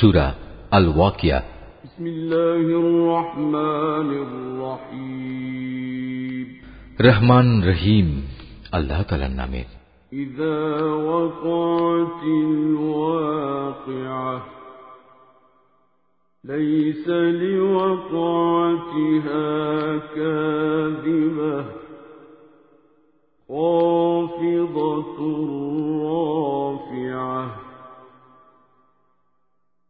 سورة الواقعة. بسم الله الرحمن الرحيم. رحمن رحيم. الله تعالى نامه إذا وقعت الواقعة ليس لوقعتها كاذبة خافضة رافعة.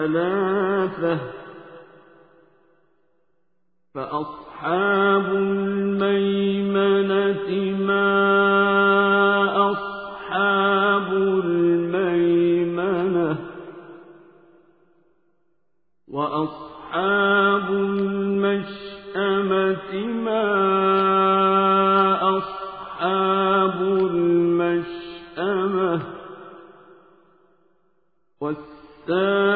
ثلاثة فأصحاب الميمنة ما أصحاب الميمنة وأصحاب المشأمة ما أصحاب المشأمة والسابقون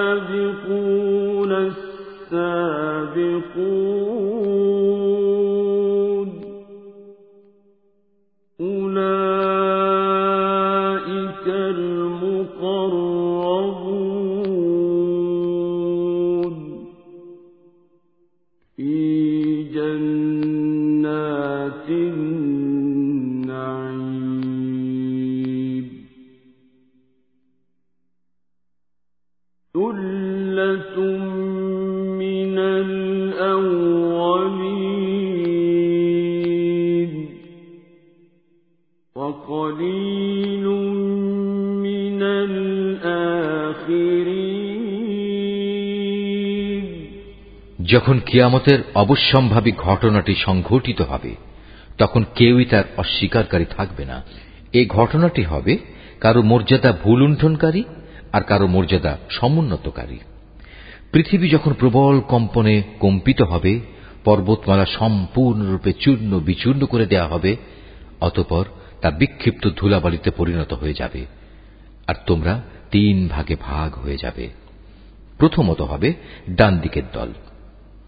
যখন কিয়ামতের অবশ্যম্ভাবী ঘটনাটি সংঘটিত হবে, তখন কেউই তার অস্বীকারী থাকবে না। এই ঘটনাটি হবে কারও মর্যাদা ভুলুণ্ঠনকারী আর কারও মর্যাদা সমুন্নতকারী। পৃথিবী যখন প্রবল কম্পনে কম্পিত হবে, পর্বতমালা সম্পূর্ণরূপে চূর্ণ বিচূর্ণ করে দেয়া হবে, অতপর তা বিক্ষিপ্ত ধুলাবালিতে পরিণত হয়ে যাবে আর তোমরা তিন ভাগে ভাগ হয়ে যাবে। প্রথমত হবে ডান দিকের দল।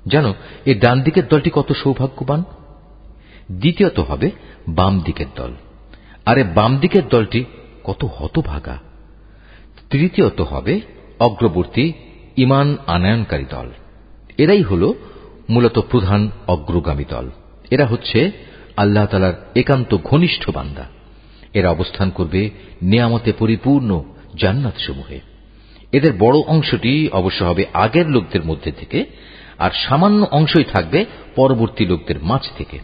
জানো এই ডান দিকের দলটি কত সৌভাগ্যবান? দ্বিতীয়ত হবে বাম দিকের দল। আরে বাম দিকের দলটি কত হতভাগা। তৃতীয়ত হবে অগ্রবর্তী ইমান আনায়নকারী দল। এরাই হল মূলত প্রধান অগ্রগামী দল। এরা হচ্ছে আল্লাহ তালার একান্ত ঘনিষ্ঠ বান্দা। এরা অবস্থান করবে নিয়ামতে পরিপূর্ণ জান্নাত সমূহে এদের বড় অংশটি অবশ্য হবে আগের লোকদের মধ্যে থেকে আর সামান্য অংশই থাকবে পরবর্তী লোকদের মাঝ থেকে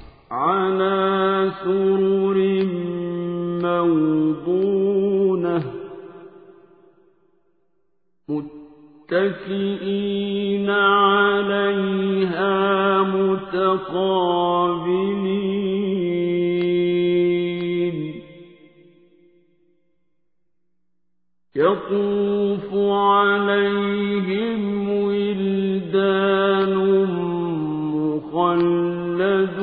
متكئين عليها متقابلين يطوف عليهم ولدان مخلدون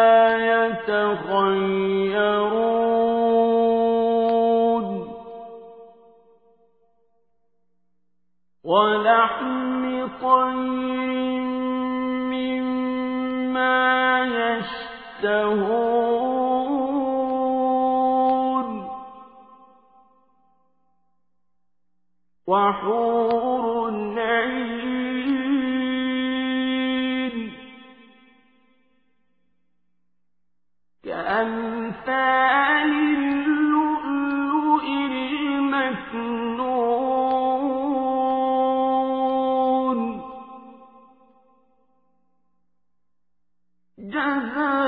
جهنم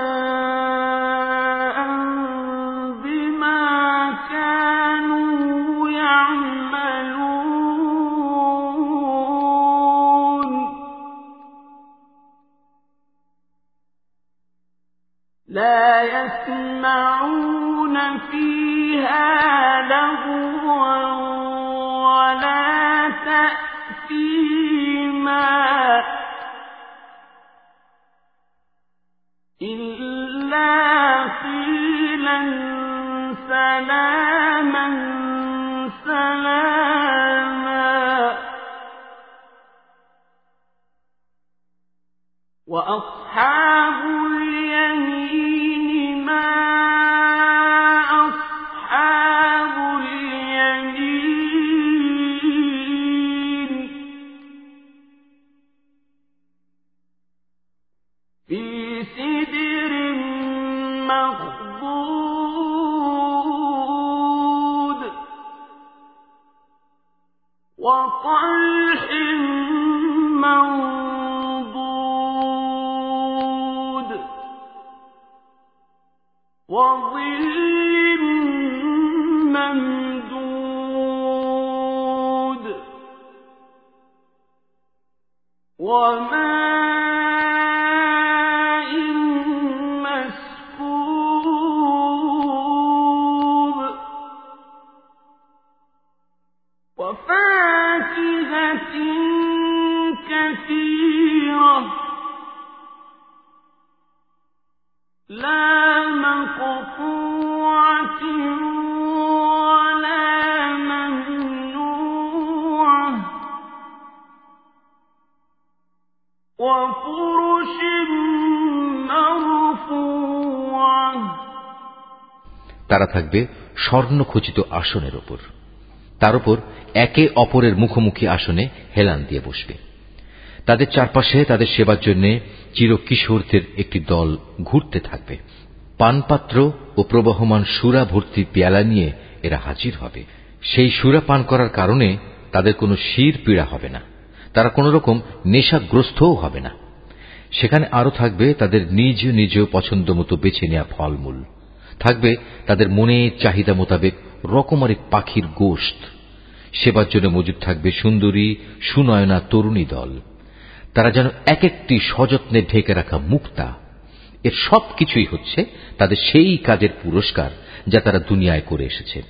তারা থাকবে স্বর্ণখচিত আসনের ওপর। তার উপর একে অপরের মুখোমুখি আসনে হেলান দিয়ে বসবে। তাদের চারপাশে তাদের সেবার জন্য চিরকিশোরদের একটি দল ঘুরতে থাকবে। পানপাত্র ও প্রবহমান সুরা ভর্তি পেয়ালা নিয়ে এরা হাজির হবে। সেই সুরা পান করার কারণে তাদের কোনো শির পীড়া হবে না। তারা কোন রকম নেশাগ্রস্তও হবে না। সেখানে আরও থাকবে তাদের নিজ নিজ পছন্দ মতো বেছে নেওয়া ফলমূল। থাকবে তাদের মনের চাহিদা মোতাবেক রকমারি পাখির গোশত। সেবার জন্য মজুদ থাকবে সুন্দরী, সুনয়না তরুণী দল। তারা যেন এক একটি সযত্নে ঢেকে রাখা মুক্তা। এর সব কিছুই হচ্ছে তাদের সেই কাজের পুরস্কার যা তারা দুনিয়ায় করে এসেছে।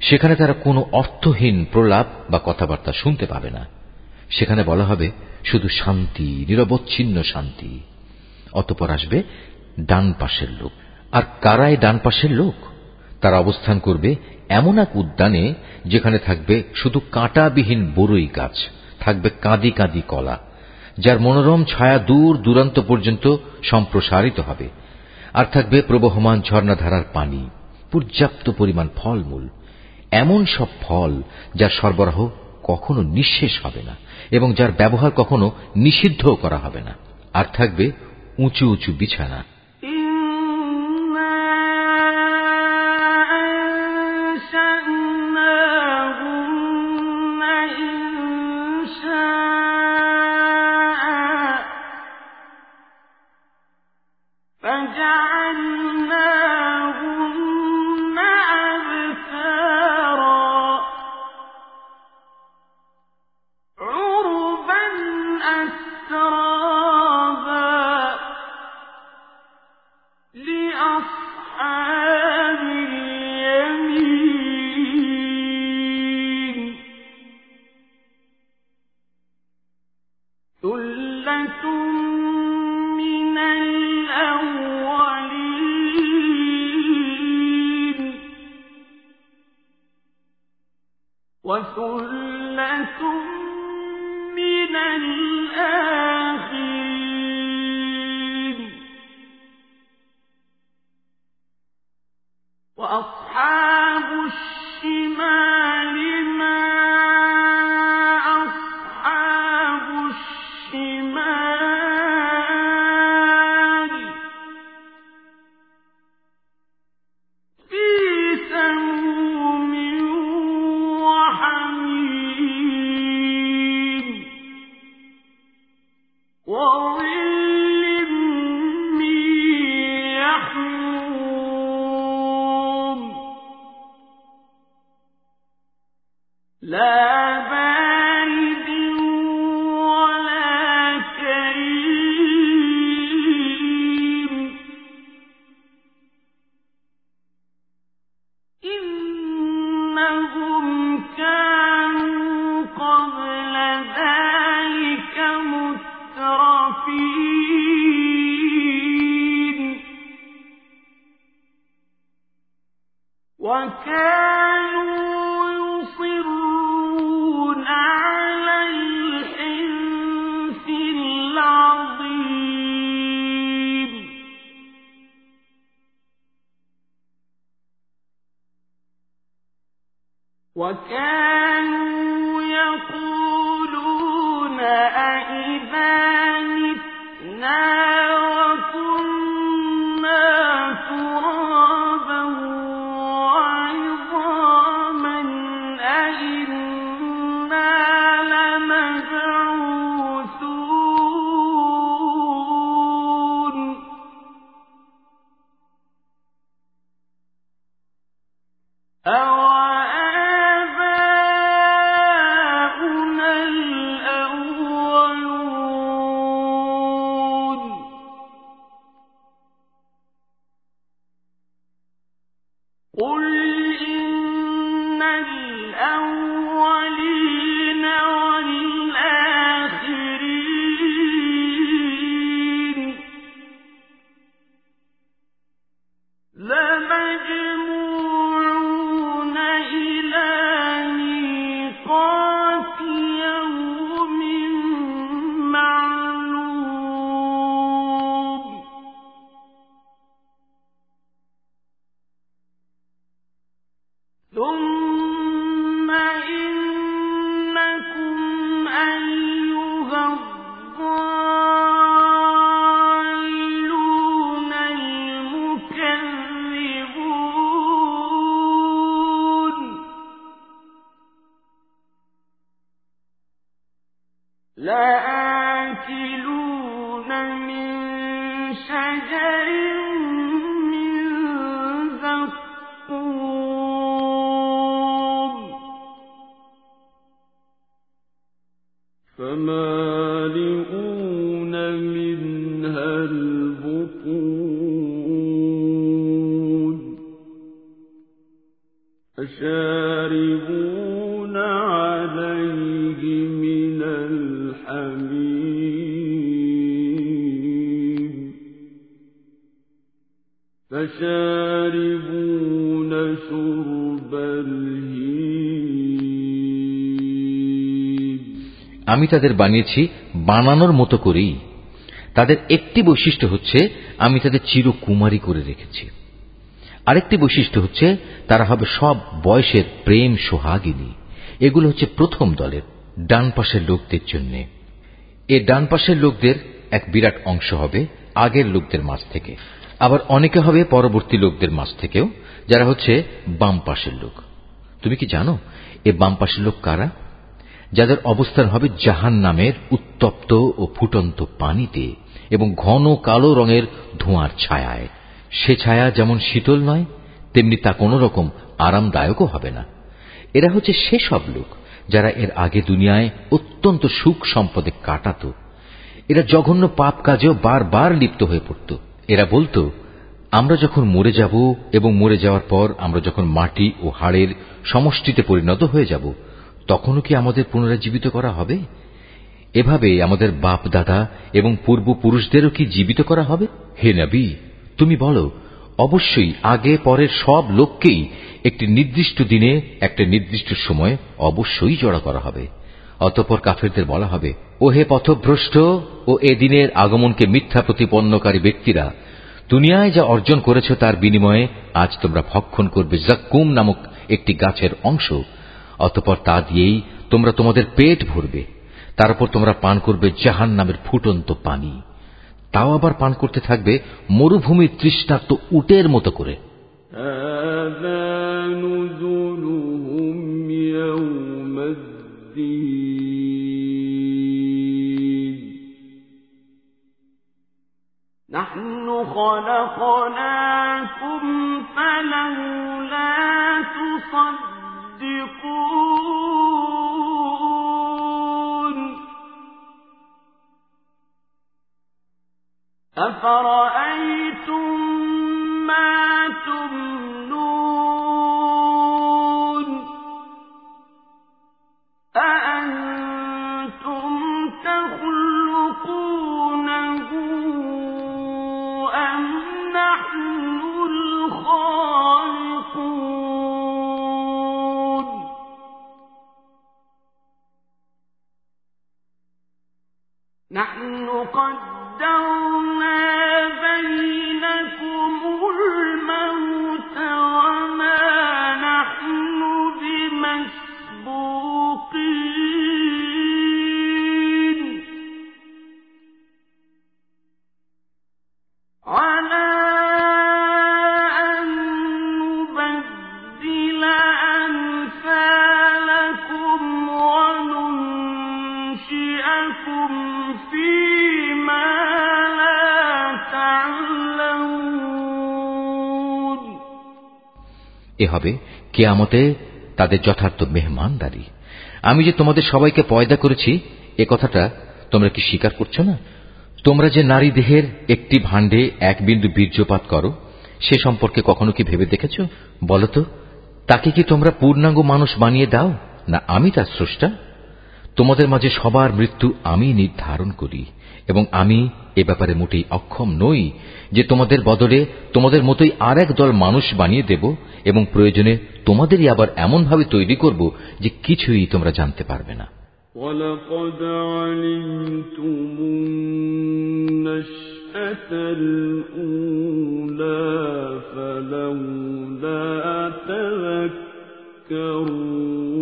সেখানে তারা কোনো অর্থহীন প্রলাপ বা কথাবার্তা শুনতে পাবে না। সেখানে বলা হবে শুধু শান্তি, নিরবচ্ছিন্ন শান্তি। অতপর আসবে ডান পাশের লোক। আর কারাই ডান পাশের লোক? তারা অবস্থান করবে এমন এক উদ্যানে যেখানে থাকবে শুধু কাঁটাবিহীন বরই গাছ, থাকবে কাঁদি কাঁদি কলা, যার মনোরম ছায়া দূর দূরান্ত পর্যন্ত সম্প্রসারিত হবে, আর থাকবে প্রবহমান ঝর্ণাধারার পানি, পর্যাপ্ত পরিমাণ ফলমূল, এমন সব ফল যার সরবরাহ কখনো নিঃশেষ হবে না এবং যার ব্যবহার কখনো নিষিদ্ধও করা হবে না, আর থাকবে উঁচু উঁচু বিছানা। من الآخرين. وأصحاب الشمال আমি তাদের বানিয়েছি বানানোর মতো করেই। তাদের একটি বৈশিষ্ট্য হচ্ছে, আমি তাদের চিরকুমারী করে রেখেছি। আরেকটি বৈশিষ্ট্য হচ্ছে, তারা হবে সব বয়সের প্রেম সোহাগিনী। এগুলো হচ্ছে প্রথম দলের ডান পাশের লোকদের জন্য। এ ডান পাশের লোকদের এক বিরাট অংশ হবে আগের লোকদের মাঝ থেকে। আবার অনেকে হবে পরবর্তী লোকদের মাঝ থেকেও, যারা হচ্ছে বাম পাশের লোক। তুমি কি জানো এ বাম পাশের লোক কারা? যাদের অবস্থান হবে জাহান নামের উত্তপ্ত ও ফুটন্ত পানিতে এবং ঘন কালো রঙের ধোঁয়ার ছায়ায়। সে ছায়া যেমন শীতল নয়, তেমনি তা কোন রকম আরামদায়কও হবে না। এরা হচ্ছে সেসব লোক যারা এর আগে দুনিয়ায় অত্যন্ত সুখ সম্পদে কাটাত। এরা জঘন্য পাপ কাজেও বারবার লিপ্ত হয়ে পড়ত। এরা বলতো, আমরা যখন মরে যাব এবং মরে যাওয়ার পর আমরা যখন মাটি ও হাড়ের সমষ্টিতে পরিণত হয়ে যাব, তখনও কি আমাদের পুনরাজীবিত করা হবে? এভাবে আমাদের বাপ দাদা এবং পূর্বপুরুষদেরও কি জীবিত করা হবে? হে নবী, তুমি বলো, অবশ্যই আগে পরের সব লোককেই একটি নির্দিষ্ট দিনে, একটা নির্দিষ্ট সময় অবশ্যই জড়া করা হবে। অতপর কাফেরদের বলা হবে, ও হে পথভ্রষ্ট ও এ দিনের আগমনকে মিথ্যা প্রতিপন্নকারী ব্যক্তিরা, দুনিয়ায় যা অর্জন করেছ তার বিনিময়ে আজ তোমরা ভক্ষণ করবে জাক্কুম নামক একটি গাছের অংশ। অতপর তা দিয়েই তোমরা তোমাদের পেট ভরবে। তারপর তোমরা পান করবে জাহান নামের ফুটন্ত পানি। তাও আবার পান করতে থাকবে মরুভূমির তৃষ্ণার্ত উটের মতো করে। نحن خلقناكم فلولا تصدقون. أفرأيتم ما تمنون؟ হবে, কেয়ামতে তাদের যথার্থ মেহমানদারি। আমি যে তোমাদের সবাইকে পয়দা করেছি, এ কথাটা তোমরা কি স্বীকার করছ না? তোমরা যে নারী দেহের একটি ভাণ্ডে এক বিন্দু বীর্যপাত করো, সে সম্পর্কে কখনো কি ভেবে দেখেছ? বলতো তাকে কি তোমরা পূর্ণাঙ্গ মানুষ বানিয়ে দাও, না আমি তার স্রষ্টা? তোমাদের মাঝে সবার মৃত্যু আমি নির্ধারণ করি এবং আমি এ ব্যাপারে মোটেই অক্ষম নই যে তোমাদের বদলে তোমাদের মতোই আর এক দল মানুষ বানিয়ে দেব এবং প্রয়োজনে তোমাদেরই আবার এমনভাবে তৈরি করব যে কিছুই তোমরা জানতে পারবে না ولقد علمتم النشأة الأولى فلولا تذكرون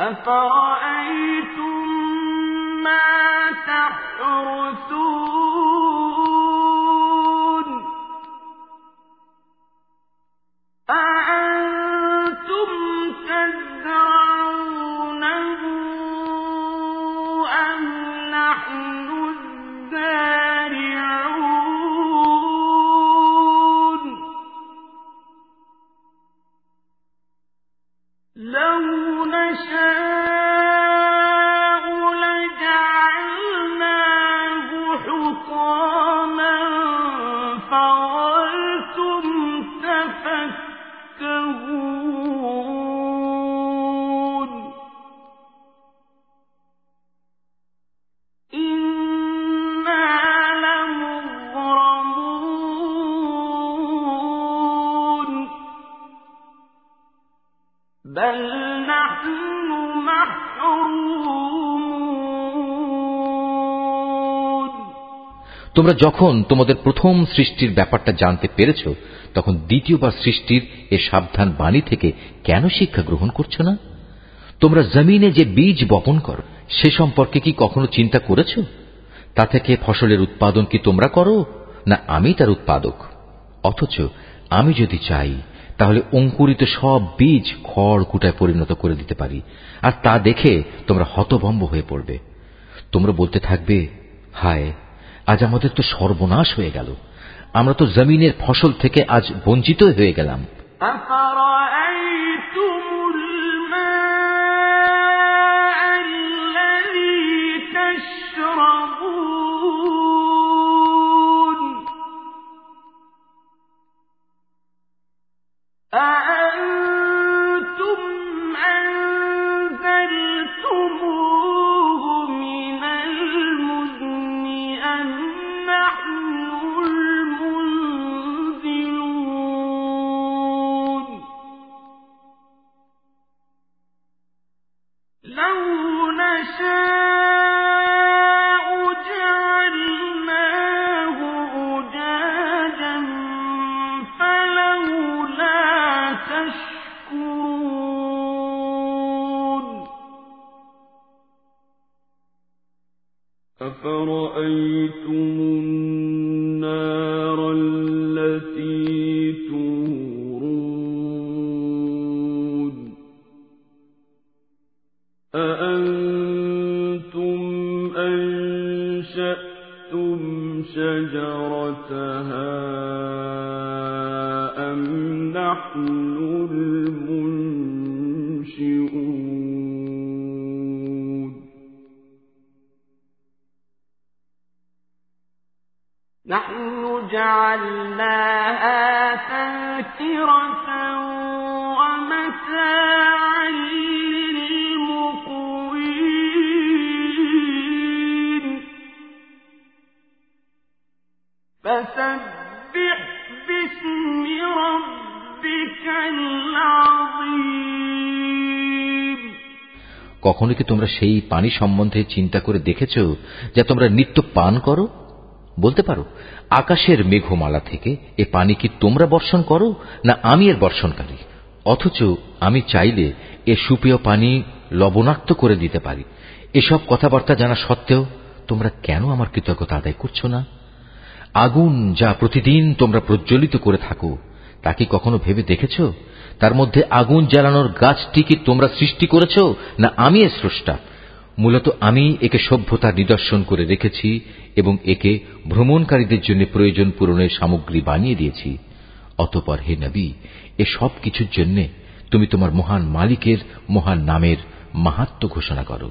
أفرأيتم ما تحرثون بل نحن محرومون তোমরা যখন তোমাদের প্রথম সৃষ্টির ব্যাপারটা জানতে পেরেছ তখন দ্বিতীয়বার সৃষ্টির এ সাবধান বাণী থেকে কেন শিক্ষা গ্রহণ করছো না তোমরা জমিনে যে বীজ বপন করো সে সম্পর্কে কি কখনো চিন্তা করেছ তা থেকে ফসলের উৎপাদন কি তোমরা করো না আমি তার উৎপাদক অথচ আমি যদি চাই তাহলে অঙ্কুরিত সব বীজ খড় কুটায় পরিণত করে দিতে পারি, আর তা দেখে তোমরা হতভম্ব হয়ে পড়বে। তোমরা বলতে থাকবে, হায়, আজ আমাদের তো সর্বনাশ হয়ে গেল। আমরা তো জমিনের ফসল থেকে আজ বঞ্চিত হয়ে গেলাম। أأنتم أنشأتم شجرتها أم نحن المنشئون؟ نحن جعلناها تذكرة ومتاعا فسبح باسم ربك العظيم কখনো কি তোমরা সেই পানি সম্বন্ধে চিন্তা করে দেখেছ যা তোমরা নিত্য পান করো বলতে পারো আকাশের মেঘমালা থেকে এ পানি কি তোমরা বর্ষণ করো না আমি এর বর্ষণকারী অথচ আমি চাইলে এ সুপেয় পানি লবণাক্ত করে দিতে পারি এসব কথাবার্তা জানা সত্ত্বেও তোমরা কেন আমার কৃতজ্ঞতা আদায় করছো না আগুন যা প্রতিদিন তোমরা প্রজ্বলিত করে থাকো, তা কি কখনো ভেবে দেখেছ? তার মধ্যে আগুন জ্বালানোর গাছটি কি তোমরা সৃষ্টি করেছ, না আমি এর স্রষ্টা? মূলত আমি একে সভ্যতার নিদর্শন করে রেখেছি এবং একে ভ্রমণকারীদের জন্য প্রয়োজন পূরণের সামগ্রী বানিয়ে দিয়েছি। অতপর হে নবী, এ সব কিছুর জন্য তুমি তোমার মহান মালিকের মহান নামের মাহাত্ম ঘোষণা করো।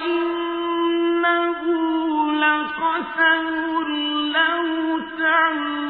وَإِنَّهُ لَقَسَمٌ لَّوْ تَعْلَمُونَ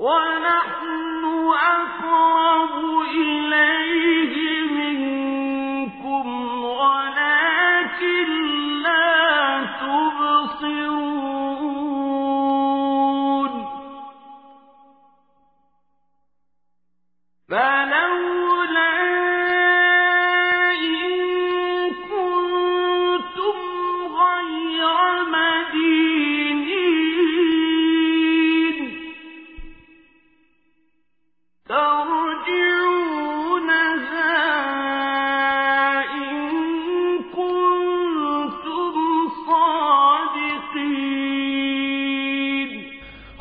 ونحن أقرب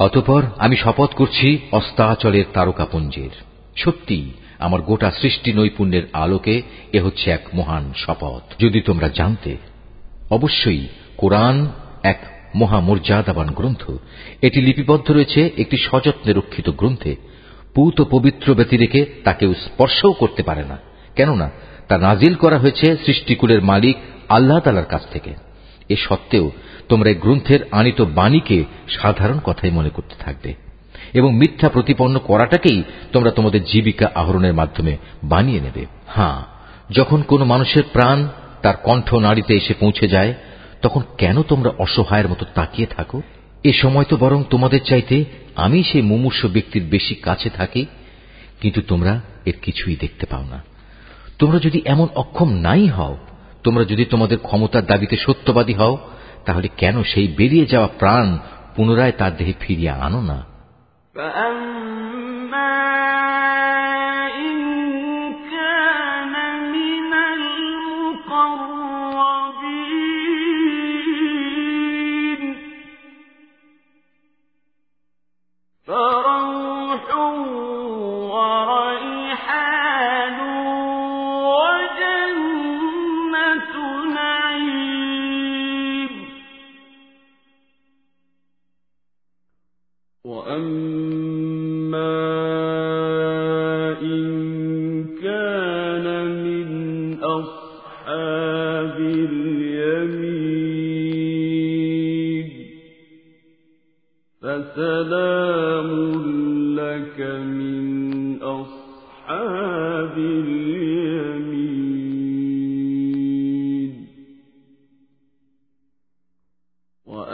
অতপর আমি শপথ করছি অস্তাচলের তারকাপুঞ্জের। সত্যি, আমার গোটা সৃষ্টি নৈপুণ্যের আলোকে এ হচ্ছে এক মহান শপথ। যদি তোমরা জানতে, অবশ্যই কোরআন এক মহামর্যাদাবান গ্রন্থ। এটি লিপিবদ্ধ রয়েছে একটি সযত্নে রক্ষিত গ্রন্থে। পুত পবিত্র ব্যতি রেখে তাকেও স্পর্শও করতে পারে না। কেননা, তা নাজিল করা হয়েছে সৃষ্টিকুলের মালিক আল্লাহ তালার কাছ থেকে। এ সত্ত্বেও তোমরা গ্রন্থের আনিত বাণীকে সাধারণ কথাই মনে করতে থাকবে এবং মিথ্যা প্রতিপন্ন করাটাকেই তোমরা তোমাদের জীবিকা আহরণের মাধ্যমে বানিয়ে নেবে। হ্যাঁ যখন কোনো মানুষের প্রাণ তার কণ্ঠ নাড়িতে এসে পৌঁছে যায়, তখন কেন তোমরা অসহায়ের মতো তাকিয়ে থাকো? এ সময় তো বরং তোমাদের চাইতে আমি সেই মুমূর্ষ ব্যক্তির বেশি কাছে থাকি, কিন্তু তোমরা এর কিছুই দেখতে পাও না। তোমরা যদি এমন অক্ষম নাই হও তোমরা যদি তোমাদের ক্ষমতার দাবিতে সত্যবাদী হও, তাহলে কেন সেই বেরিয়ে যাওয়া প্রাণ পুনরায় তার দেহে ফিরিয়ে আনো না?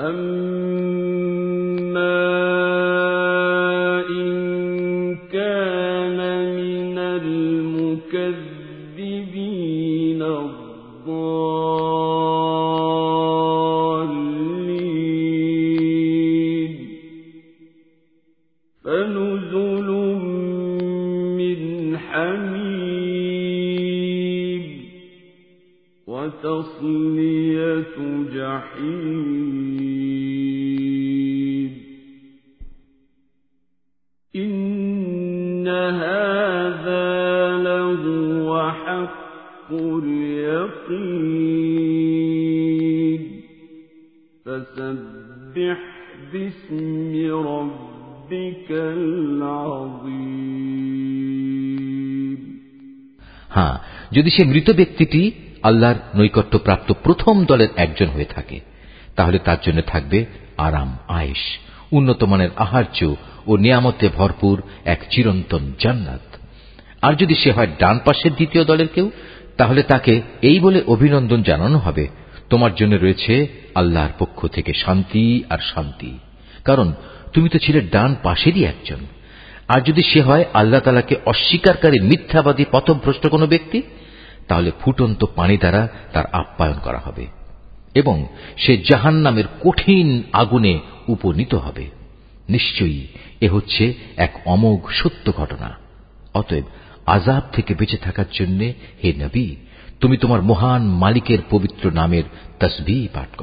أم হ্যাঁ যদি সে মৃত ব্যক্তিটি আল্লাহর নৈকট্যপ্রাপ্ত প্রথম দলের একজন হয়ে থাকে, তাহলে তার জন্য থাকবে আরাম আয়েস উন্নত মানের আহার্য ও নিয়ামতে ভরপুর এক চিরন্তন জান্নাত। আর যদি সে হয় ডান পাশের দ্বিতীয় দলের কেউ, তাহলে তাকে এই বলে অভিনন্দন জানানো হবে, তোমার জন্য রয়েছে আল্লাহর পক্ষ থেকে শান্তি আর শান্তি। কারণ তুমি তো ছিলে ডান পাশেরই একজন। আর যদি সে হয় আল্লাহ তালাকে অস্বীকারী মিথ্যাবাদী পথভ্রষ্ট কোন ব্যক্তি, তাহলে ফুটন্ত পানি দ্বারা তার আপ্যায়ন করা হবে এবং সে জাহান নামের কঠিন আগুনে উপনীত হবে। নিশ্চয়ই এ হচ্ছে এক অমোঘ সত্য ঘটনা। অতএব আজাব থেকে বেঁচে থাকার জন্য হে নবী, তুমি তোমার মহান মালিকের পবিত্র নামের তসবি পাঠ